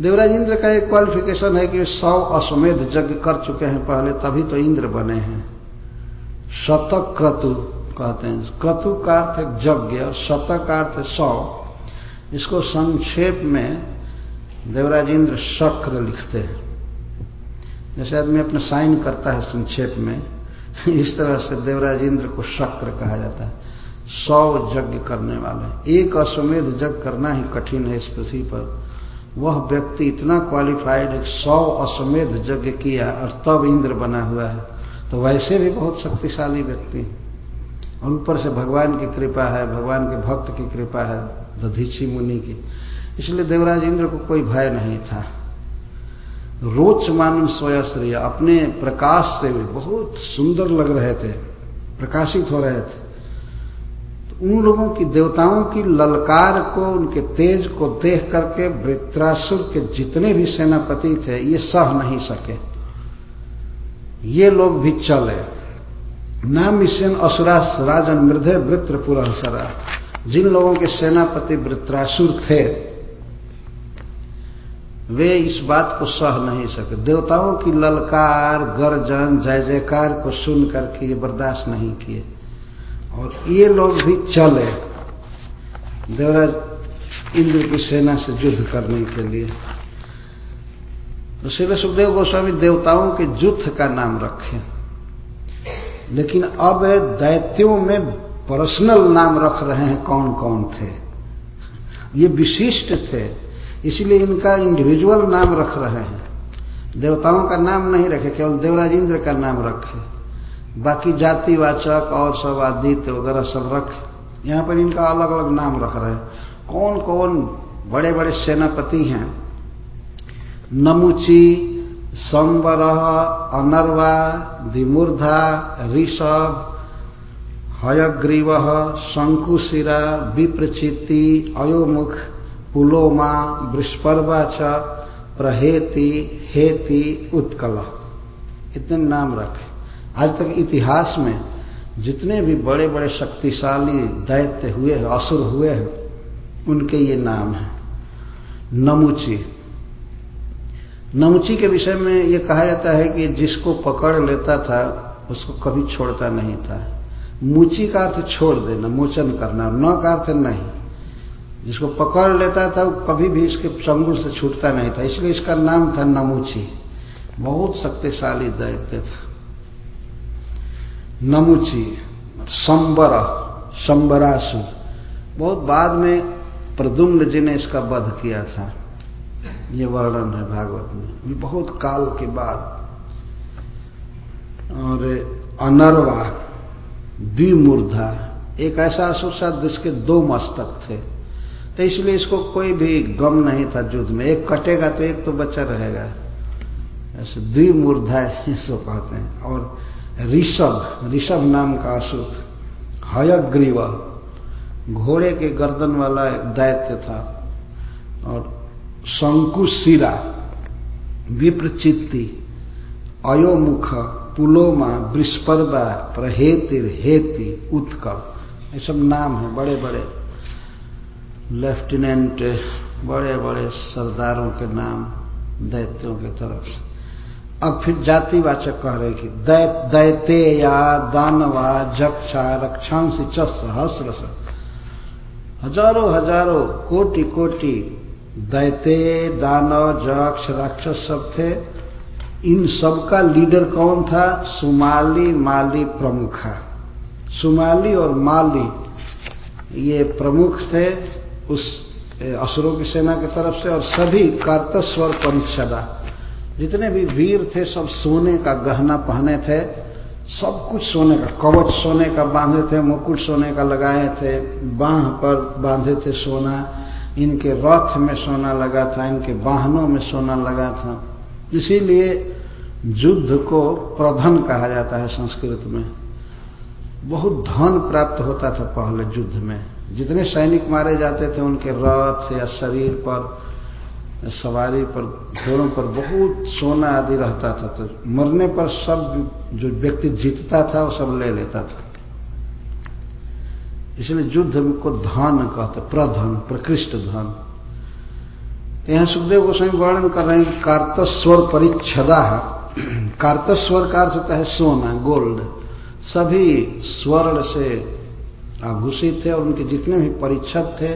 देवराज इंद्र का एक क्वालिफिकेशन है कि सौ अश्वमेध यज्ञ कर चुके हैं पहले, तभी तो इंद्र बने हैं। शतक क्रतु कहते हैं। क्रतु का अर्थ यज्ञ, और शतक का अर्थ सौ। इसको संक्षेप में देवराज इंद्र शक्र लिखते हैं। जैसे आदमी अपना साइन करता है संक्षेप में, इस तरह से देवराज इंद्र को शक्र कहा जाता है। सौ यज्ञ करने वाले। एक अश्वमेध यज्ञ करना ही कठिन है इस पृथ्वी पर। वह व्यक्ति इतना क्वालिफाइड है सौ अश्वमेध यज्ञ किया और तब इंद्र बना हुआ है। तो वैसे भी बहुत शक्तिशाली व्यक्ति और ऊपर से भगवान की कृपा है, भगवान के भक्त की कृपा है, दधीची मुनि की। इसलिए देवराज इंद्र को कोई भय नहीं था। रोच मानव स्वयश्री अपने प्रकाश से भी बहुत सुंदर लग रहे थे, प्रकाशित हो रहे थे। उन लोगों की देवताओं की ललकार को, उनके तेज को देख करके वृत्रासुर के जितने भी सेनापति थे, ये सह नहीं सके। ये लोग भी चले। नाम मिशन असुरास राजन मृदे वृत्र पुरहसरा जिन लोगों के सेनापति वृत्रासुर थे, वे इस बात को सह नहीं सके। देवताओं की ललकार, गर्जन, जय जयकार को सुन करके ये बर्दाश्त नहीं किए। और ये लोग भी चले। देवराज इंद्र की सेना से युद्ध करने के लिए। तो श्री सुखदेव गोस्वामी देवताओं के युद्ध का नाम रखे। लेकिन अब दैत्यों में पर्सनल नाम रख रहे हैं कौन कौन थे? ये विशिष्ट थे, इसलिए इनका इंडिविजुअल नाम रख रहे हैं। देवताओं का नाम नहीं रखे, केवल देवराज इंद्र का नाम रखे। बाकी जातिवाचक और सब आदित्य वगैरह सब रख। यहाँ पर इनका अलग अलग नाम रख रहे हैं। कौन कौन बड़े बड़े सेनापति हैं? नमुची संबर अनर्वा दिमूर्धा ऋषभ, हयग्रीव, शंकुशिरा विप्रचिति अयोमुख, पुलोमा बृष्पर्वा च प्रहेति, हेति, उत्कल। इतने नाम रखे। आज तक इतिहास में जितने भी बड़े बड़े शक्तिशाली दैत्य हुए हैं, असुर हुए हैं, उनके ये नाम हैं। नमुची। नमुची के विषय में ये कहा जाता है कि जिसको पकड़ लेता था, उसको कभी छोड़ता नहीं था। मुची का अर्थ छोड़ देना, मोचन करना, न का अर्थ नहीं। जिसको पकड़ लेता था, वो कभी भी इसके चंगुल से छूटता नहीं था, इसलिए इसका नाम था नमुची। बहुत शक्तिशाली दैत्य था। नमुची, संबर, संबरासु। बहुत बाद में प्रदुम्न जी ने इसका वध किया था। ये वर्णन है भागवत में। बहुत काल के बाद। और अनरवा, द्विमूर्धा, एक ऐसा असुर था जिसके दो मस्तक थे। तो इसलिए इसको कोई भी गम नहीं था युद्ध में। एक कटेगा तो एक तो बच्चा रहेगा। ऐसे द्विमूर्धा इसको कहते हैं। और ऋषभ ऋषभ नाम का असुर हयग्रीव, घोड़े के गर्दन वाला एक दैत्य था और शंकुशिरा, विप्रचित्ति, अयोमुख, पुलोमा बृष्पर्वा प्रहेतिर, हेति, उत्कल, ये सब नाम है बड़े बड़े लेफ्टिनेंट बड़े बड़े सरदारों के नाम, दैत्यों के तरफ़ से। अब फिर जातिवाचक कह रहे कि दैते या दानवा, जक्षा रक्षांश च सहस्र हज़ारों हज़ारों, कोटि कोटि दैते, दानव, जक्ष, राक्षस सब थे। इन सबका लीडर कौन था? सुमाली, माली प्रमुखा। सुमाली और माली ये प्रमुख थे उस असुरों की सेना की तरफ़ से और सभी कार्तस्वर परिच्छदा जितने भी वीर थे, सब सोने का गहना पहने थे, सब कुछ सोने का कवच सोने का बांधे थे, मुकुट सोने का लगाए थे, बांह पर बांधे थे सोना, इनके रथ में सोना लगा था, इनके वाहनों में सोना लगा था। इसीलिए युद्ध को प्रधन कहा जाता है संस्कृत में। बहुत धन प्राप्त होता था पहले युद्ध में। जितने सैनिक मारे जाते थे, उनके रथ या शरीर पर सवारी पर, घोड़ों पर बहुत सोना आदि रहता था तो मरने पर सब जो व्यक्ति जीतता था, वो सब ले लेता था। इसलिए युद्ध को धन कहते, प्रधन, प्रकृष्ट धन। तो यहाँ सुखदेव गोस्वामी वर्णन कर रहे हैं कार्तस्वर परिच्छदा कार्तस्वर का अर्थ होता है सोना, गोल्ड। सभी स्वर्ण से आभूषित थे और उनके जितने भी परिच्छद थे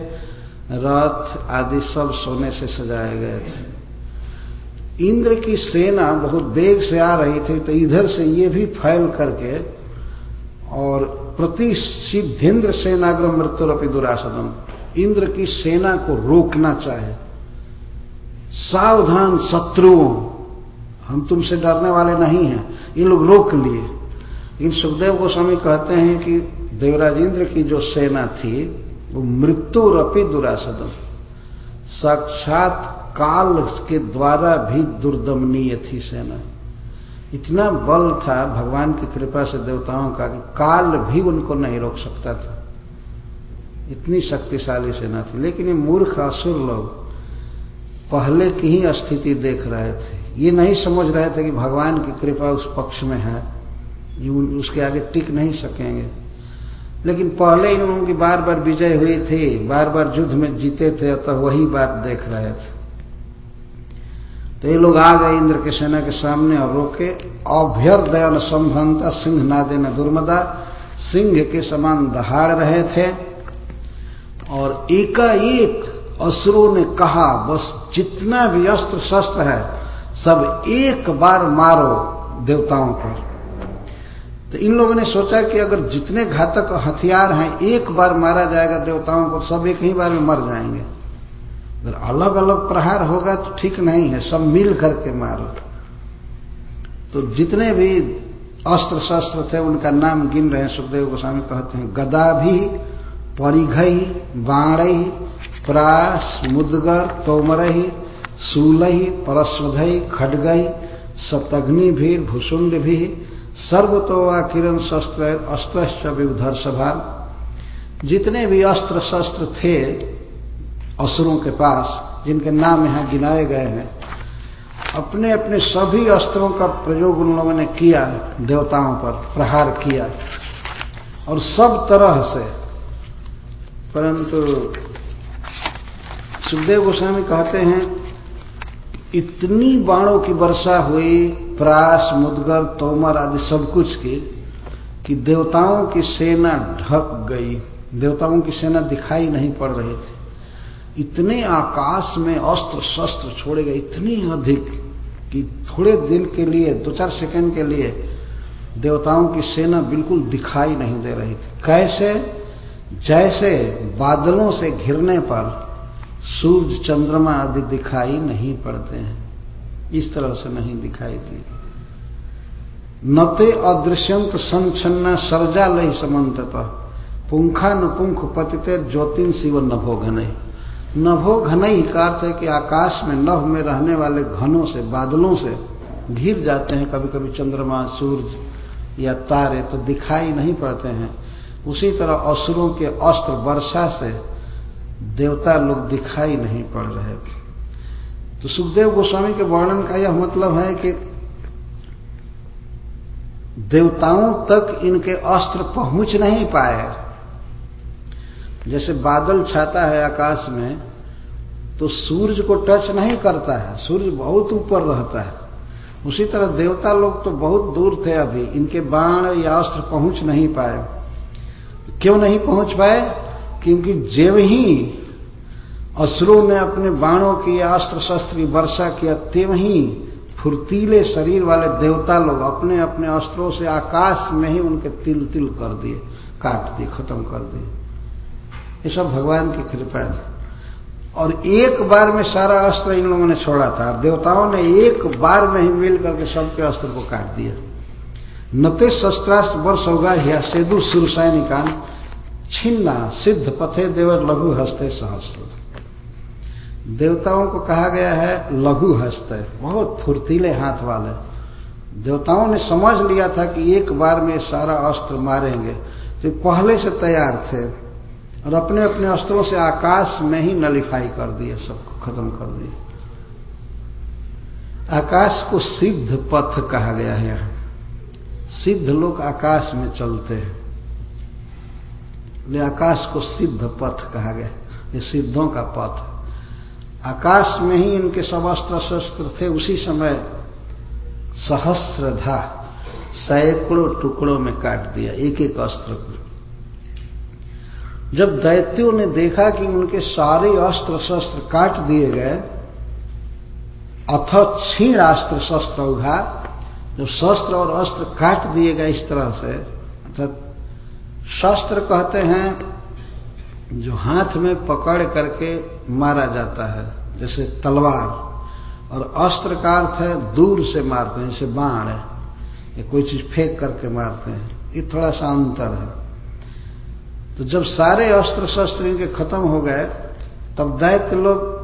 रथ आदि सब सोने से सजाए गए थे। इंद्र की सेना बहुत वेग से आ रही थी तो इधर से ये भी फैल करके और प्रति सिद्धेंद्र सेनाग्र मृत्युरपि दुरासदम। इंद्र की सेना को रोकना चाहे। सावधान शत्रुओं हम तुमसे डरने वाले नहीं हैं। ये लोग रोक लिए। इन सुखदेव गोस्वामी कहते हैं कि देवराज इंद्र की जो सेना थी वो मृत्यु रपी दुरासदम साक्षात काल के द्वारा भी दुर्दमनीय थी सेना। इतना बल था भगवान की कृपा से देवताओं का कि काल भी उनको नहीं रोक सकता था। इतनी शक्तिशाली सेना थी। लेकिन ये मूर्ख असुर लोग पहले की ही स्थिति देख रहे थे। ये नहीं समझ रहे थे कि भगवान की कृपा उस पक्ष में है। ये उसके आगे टिक नहीं सकेंगे। लेकिन पहले इन लोगों की बार बार विजय हुई थी, बार बार युद्ध में जीते थे अतः वही बात देख रहे थे। तो ये लोग आ गए इंद्र के सेना के सामने और रोके। अभ्यर्दयन संभ्रंता, सिंह नादे न दुर्मदा, सिंह के समान दहाड़ रहे थे। और एकाएक असुरों ने कहा, बस जितना भी अस्त्र शस्त्र है, सब एक बार मारो देवताओं पर। तो इन लोगों ने सोचा कि अगर जितने घातक हथियार हैं, एक बार मारा जाएगा, देवताओं को सब एक ही बार में मर जाएँगे। अगर अलग अलग प्रहार होगा तो ठीक नहीं है, सब मिल करके मारो। तो जितने भी अस्त्र शस्त्र थे, उनका नाम गिन रहे हैं, सुखदेव गोस्वामी कहते हैं गदा भी परिघई, बाणई, प्रास, मुदगर, तोमरही शूलही परस्वधई, खडगई सतग्नि भी भूषुंड भी सर्वतोवा किरण शस्त्र अस्त्र विधर सभा। जितने भी अस्त्र शस्त्र थे असुरों के पास, जिनके नाम यहाँ गिनाए गए हैं अपने अपने सभी अस्त्रों का प्रयोग उन लोगों ने किया, देवताओं पर प्रहार किया। और सब तरह से, परंतु सुखदेव गोस्वामी कहते हैं, इतनी बाणों की वर्षा हुई प्रास मुदगर तोमर आदि सब कुछ की, कि देवताओं की सेना ढक गई। देवताओं की सेना दिखाई नहीं पड़ रही थी। इतने आकाश में अस्त्र शस्त्र छोड़े गए, इतनी अधिक, कि थोड़े दिन के लिए, दो चार सेकंड के लिए, देवताओं की सेना बिल्कुल दिखाई नहीं दे रही थी। कैसे? जैसे बादलों से घिरने पर सूर्य चंद्रमा आदि दिखाई नहीं पड़ते हैं। इस तरह से नहीं दिखाई दी। नते अदृश्यंत संचन्ना सर्जालय समन्तता। पुंखा न पुंख पतिते ज्योतिन शिव नभो घनई नभो घनई का अर्थ है कि आकाश में नभ में रहने वाले घनों से, बादलों से घिर जाते हैं। कभी कभी चंद्रमा सूर्य या तारे तो दिखाई नहीं पड़ते हैं। उसी तरह असुरों के अस्त्र, वर्षा से देवता लोग दिखाई नहीं पड़ रहे थे। तो सुखदेव गोस्वामी के वर्णन का यह मतलब है कि देवताओं तक इनके अस्त्र पहुँच नहीं पाए जैसे बादल छाता है आकाश में तो सूर्य को टच नहीं करता है सूर्य बहुत ऊपर रहता है। उसी तरह देवता लोग तो बहुत दूर थे अभी, इनके बाण या अस्त्र पहुँच नहीं पाए। क्यों नहीं पहुँच पाए? क्योंकि जेव ही असुरों ने अपने बाणों की अस्त्र शस्त्र की वर्षा किया तेव ही फुर्तीले शरीर वाले देवता लोग अपने अपने अस्त्रों से आकाश में ही उनके तिल तिल कर दिए, काट दिए, खत्म कर दिए। ये सब भगवान की कृपा थी और एक बार में सारा अस्त्र इन लोगों ने छोड़ा था। देवताओं ने एक बार में ही मिल करके सबके अस्त्र को काट दिया। नते शस्त्रास्त्र वर्ष होगा या सेदु सुरसैनिकान छिन्ना, सिद्ध पथे देवर लघु हस्ते सहस्त्र देवताओं को कहा गया है, लघु हस्त है। बहुत फुर्तीले हाथ वाले। देवताओं ने समझ लिया था कि एक बार में सारा अस्त्र मारेंगे। तो पहले से तैयार थे और अपने अपने अस्त्रों से आकाश में ही नलिफाई कर दिए, सबको खत्म कर दिए। आकाश को सिद्ध पथ कहा गया है सिद्ध लोग आकाश में चलते हैं। आकाश को सिद्ध पथ कहा गया ये सिद्धों का पथ आकाश में ही इनके सब अस्त्र शस्त्र थे, उसी समय सहस्त्र सहस्रधा सैकड़ों टुकड़ों में काट दिया एक एक अस्त्र को। जब दैत्यों ने देखा कि उनके सारे अस्त्र शस्त्र काट दिए गए, अथ क्षीण अस्त्र शस्त्र उघा, जब शस्त्र और अस्त्र काट दिए गए इस तरह से, अर्थात शस्त्र कहते हैं जो हाथ में पकड़ करके मारा जाता है, जैसे तलवार, और अस्त्र का अर्थ है दूर से मारते हैं, जैसे बाण है, या कोई चीज़ फेंक करके मारते हैं, ये थोड़ा सा अंतर है। तो जब सारे अस्त्र शस्त्र इनके खत्म हो गए, तब दैत्य लोग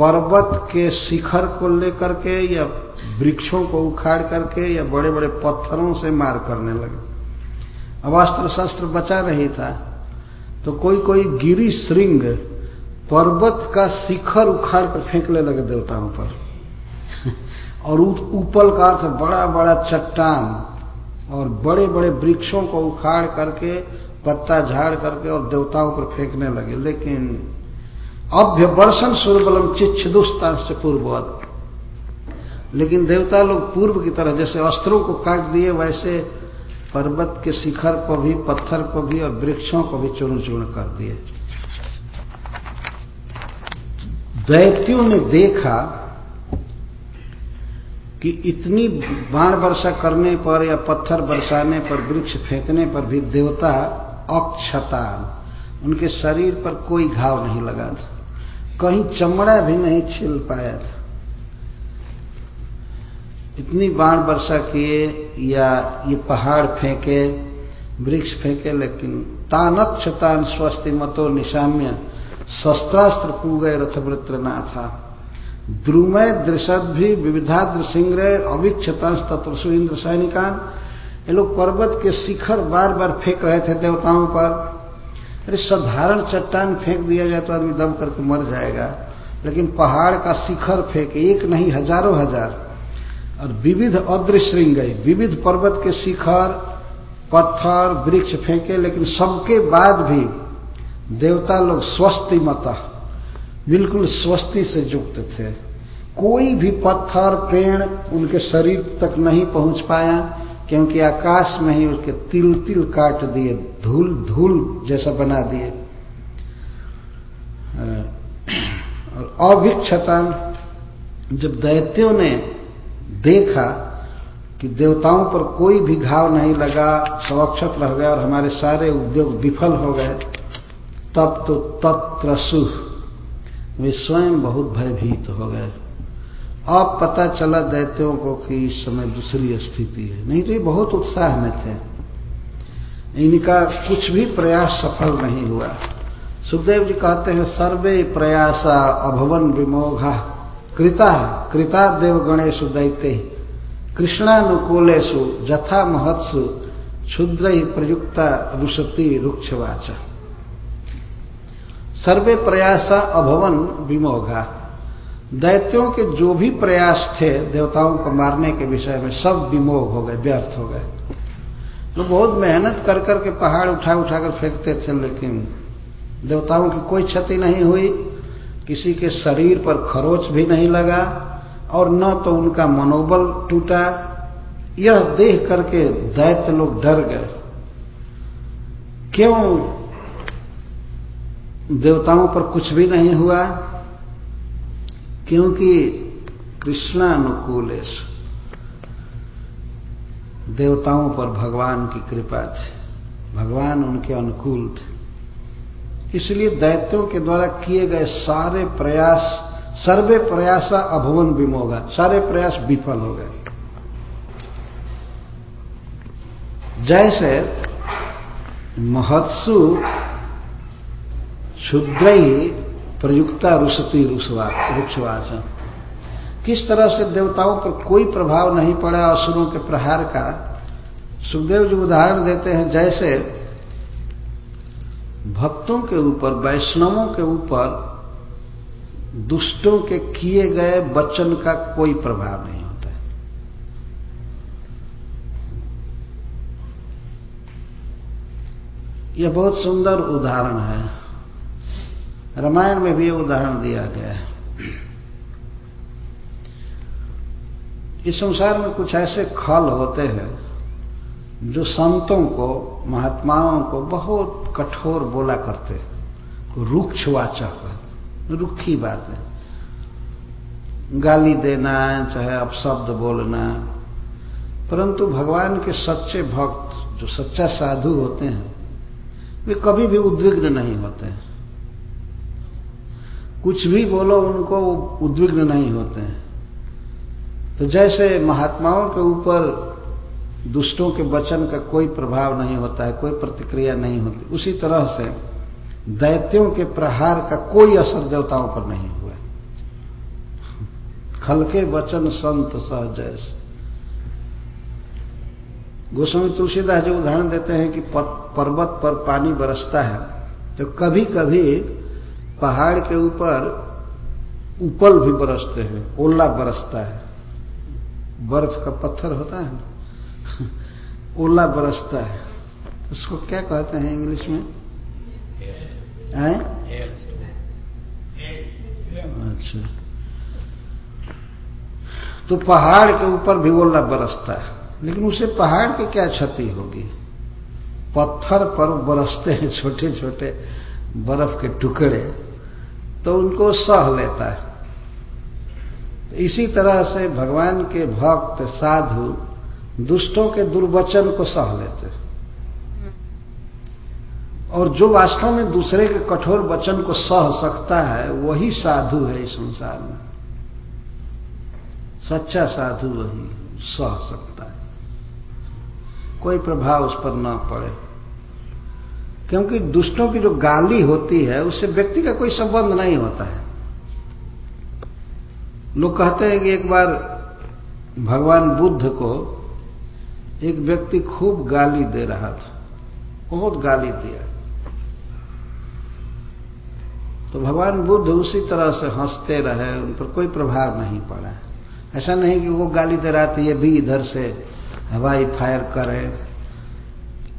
पर्वत के शिखर को लेकर के या वृक्षों को उखाड़ करके या बड़े बड़े पत्थरों से मार करने लगे। अब अस्त्र शस्त्र बचा नहीं था। तो कोई कोई गिरी श्रृंग पर्वत का शिखर उखाड़ कर फेंकने लगे देवताओं पर। और ऊपल का अर्थ बड़ा बड़ा चट्टान और बड़े बड़े वृक्षों को उखाड़ करके, पत्ता झाड़ करके और देवताओं पर फेंकने लगे। लेकिन अभ्य वर्षण सुरबलम से पूर्ववत। लेकिन देवता लोग पूर्व की तरह जैसे अस्त्रों को काट दिए, वैसे पर्वत के शिखर को भी, पत्थर को भी और वृक्षों को भी चूर्ण चूर्ण कर दिए। दैत्यों ने देखा कि इतनी बाण वर्षा करने पर या पत्थर बरसाने पर, वृक्ष फेंकने पर भी देवता अक्षतान उनके शरीर पर कोई घाव नहीं लगा था। कहीं चमड़ा भी नहीं छिल पाया था। इतनी बाण वर्षा किए या ये पहाड़ फेंके, वृक्ष फेंके, लेकिन तानक्षतान स्वस्ति मतो निशाम्य, शस्त्रास्त्र गए रथवृत्र था द्रुमय दृशद भी विविधाद्र सिंह अविक्षतांश तत्व इंद्र सैनिकान। ये लोग पर्वत के शिखर बार बार फेंक रहे थे देवताओं पर। अरे साधारण चट्टान फेंक दिया जाए तो आदमी दम करके मर जाएगा। लेकिन पहाड़ का शिखर फेंक, एक नहीं, हज़ारों हज़ार। और विविध अद्र श्रृंग विविध पर्वत के शिखर, पत्थर, वृक्ष फेंके, लेकिन सबके बाद भी देवता लोग स्वस्ति मत, बिल्कुल स्वस्ति से युक्त थे। कोई भी पत्थर, पेड़ उनके शरीर तक नहीं पहुँच पाया, क्योंकि आकाश में ही उसके तिल तिल काट दिए धूल धूल जैसा बना दिए। और अभिक्षता जब दैत्यों ने देखा कि देवताओं पर कोई भी घाव नहीं लगा सवक्षत रह गया और हमारे सारे उद्योग विफल हो गए। तब तो तत्र वे स्वयं बहुत भयभीत हो गए। अब पता चला दैत्यों को कि इस समय दूसरी स्थिति है। नहीं तो ये बहुत उत्साह में थे। इनका कुछ भी प्रयास सफल नहीं हुआ। सुखदेव जी कहते हैं, सर्वे प्रयासा अभवन विमोघा। कृता कृता देव गणेश दैत्य। कृष्णानुकूलेशु जथा महत्सु क्षुद्र ही प्रयुक्ता रुषति रुक्षवाच। सर्वे प्रयासा अभवन विमोघा। दैत्यों के जो भी प्रयास थे देवताओं को मारने के विषय में सब विमोह हो गए, व्यर्थ हो गए। तो बहुत मेहनत कर करके पहाड़ उठा उठा कर फेंकते थे, लेकिन देवताओं की कोई क्षति नहीं हुई। किसी के शरीर पर खरोच भी नहीं लगा और न तो उनका मनोबल टूटा। यह देख करके दैत्य लोग डर गए। क्यों देवताओं पर कुछ भी नहीं हुआ? क्योंकि कृष्णानुकूल देवताओं पर भगवान की कृपा थी। भगवान उनके अनुकूल थे। इसलिए दैत्यों के द्वारा किए गए सारे प्रयास, सर्वे प्रयासा अभवन विमोगा सारे प्रयास विफल हो गए। जैसे महत्सु क्षुद्र ही प्रयुक्ता रुषति रुक्षवाचन किस तरह से देवताओं पर कोई प्रभाव नहीं पड़ा, असुरों के प्रहार का, सुखदेव जी उदाहरण देते हैं, जैसे भक्तों के ऊपर, वैष्णवों के ऊपर, दुष्टों के किए गए वचन का कोई प्रभाव नहीं होता है। यह बहुत सुंदर उदाहरण है। रामायण में भी उदाहरण दिया गया है। इस संसार में कुछ ऐसे खल होते हैं जो संतों को, महात्माओं को बहुत कठोर बोला करते रुक्षवाचक रुखी बात है। गाली देना चाहे अपशब्द बोलना परंतु भगवान के सच्चे भक्त, जो सच्चा साधु होते हैं, वे कभी भी उद्विग्न नहीं होते हैं। कुछ भी बोलो, उनको उद्विग्न नहीं होते हैं। तो जैसे महात्माओं के ऊपर दुष्टों के वचन का कोई प्रभाव नहीं होता है, कोई प्रतिक्रिया नहीं होती। उसी तरह से दैत्यों के प्रहार का कोई असर देवताओं पर नहीं हुआ खलके वचन संत सहजैस। गोस्वामी तुलसीदास जो उदाहरण देते हैं कि पर्वत पर पानी बरसता है तो कभी कभी पहाड़ के ऊपर उपल भी बरसते हैं, ओला बरसता है। बर्फ़ का पत्थर होता है ओला बरसता है। उसको क्या कहते हैं इंग्लिश में? अच्छा। तो पहाड़ के ऊपर भी ओला बरसता है। लेकिन उसे पहाड़ की क्या क्षति होगी? पत्थर पर बरसते हैं छोटे छोटे बर्फ़ के टुकड़े। तो उनको सह लेता है। इसी तरह से भगवान के भक्त, साधु दुष्टों के दुर्वचन को सह लेते। और जो वास्तव में दूसरे के कठोर वचन को सह सकता है, वही साधु है इस संसार में। सच्चा साधु वही सह सकता है। कोई प्रभाव उस पर ना पड़े। क्योंकि दुष्टों की जो गाली होती है, उससे व्यक्ति का कोई संबंध नहीं होता है। लोग कहते हैं कि एक बार भगवान बुद्ध को एक व्यक्ति खूब गाली दे रहा था, बहुत गाली दिया। तो भगवान बुद्ध उसी तरह से हँसते रहे, उन पर कोई प्रभाव नहीं पड़ा। ऐसा नहीं कि वो गाली दे रहा था, ये भी इधर से हवाई फायर करे,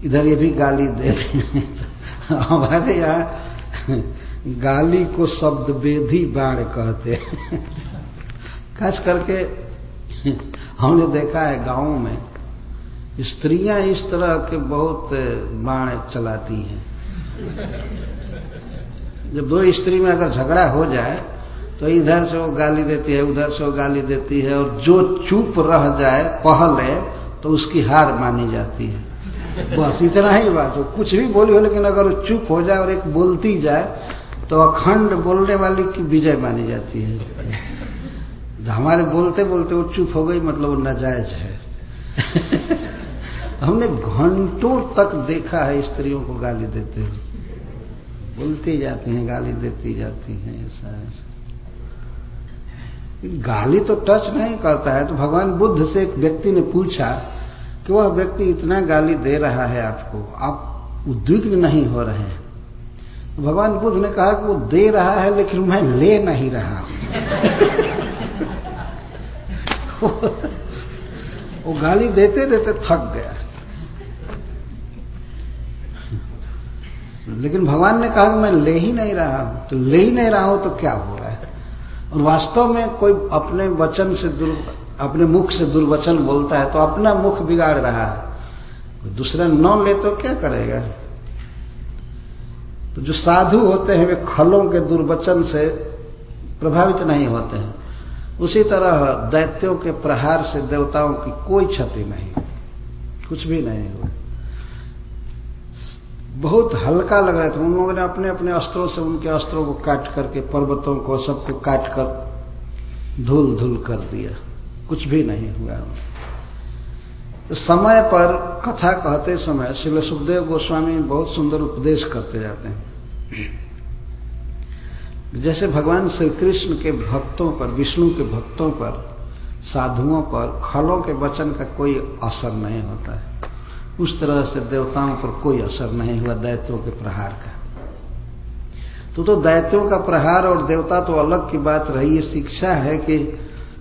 इधर ये भी गाली दे हमारे यहाँ गाली को शब्द वेदी बाण कहते हैं। खास करके हमने देखा है गाँवों में स्त्रियाँ इस तरह के बहुत बाण चलाती हैं। जब दो स्त्री में अगर झगड़ा हो जाए तो इधर से वो गाली देती है, उधर से वो गाली देती है, और जो चुप रह जाए पहले तो उसकी हार मानी जाती है। बस इतना ही बात हो। कुछ भी बोली हो, लेकिन अगर वो चुप हो जाए और एक बोलती जाए तो अखंड बोलने वाली की विजय मानी जाती है। हमारे बोलते बोलते वो चुप हो गई मतलब वो नाजायज है। हमने घंटों तक देखा है स्त्रियों को गाली देते हुए। बोलती जाती हैं, गाली देती जाती हैं, ऐसा ऐसा। गाली तो टच नहीं करता है तो भगवान बुद्ध से एक व्यक्ति ने पूछा कि वह व्यक्ति इतना गाली दे रहा है आपको, आप उद्विग्न नहीं हो रहे हैं। तो भगवान बुद्ध ने कहा कि वो दे रहा है, लेकिन मैं ले नहीं रहा वो गाली देते देते थक गया। लेकिन भगवान ने कहा कि मैं ले ही नहीं रहा हूँ। तो ले ही नहीं रहा हूँ तो क्या हो रहा है? और वास्तव में कोई अपने वचन से दुर, अपने मुख से दुर्वचन बोलता है तो अपना मुख बिगाड़ रहा है। दूसरा न ले तो क्या करेगा? तो जो साधु होते हैं, वे खलों के दुर्वचन से प्रभावित नहीं होते हैं। उसी तरह दैत्यों के प्रहार से देवताओं की कोई क्षति नहीं, कुछ भी नहीं हुआ। बहुत हल्का लग रहा था उन लोगों ने अपने अपने अस्त्रों से उनके अस्त्रों को काट करके, पर्वतों को, सबको काट कर धूल धूल कर दिया। कुछ भी नहीं हुआ तो समय पर कथा कहते समय श्री सुखदेव गोस्वामी बहुत सुंदर उपदेश करते जाते हैं। जैसे भगवान श्री कृष्ण के भक्तों पर, विष्णु के भक्तों पर, साधुओं पर, खलों के वचन का कोई असर नहीं होता है। उस तरह से देवताओं पर कोई असर नहीं हुआ दैत्यों के प्रहार का। तो तो दैत्यों का प्रहार और देवता तो अलग की बात रही है शिक्षा है कि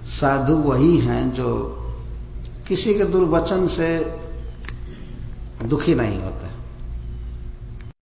साधु वही हैं जो किसी के दुर्वचन से दुखी नहीं होता।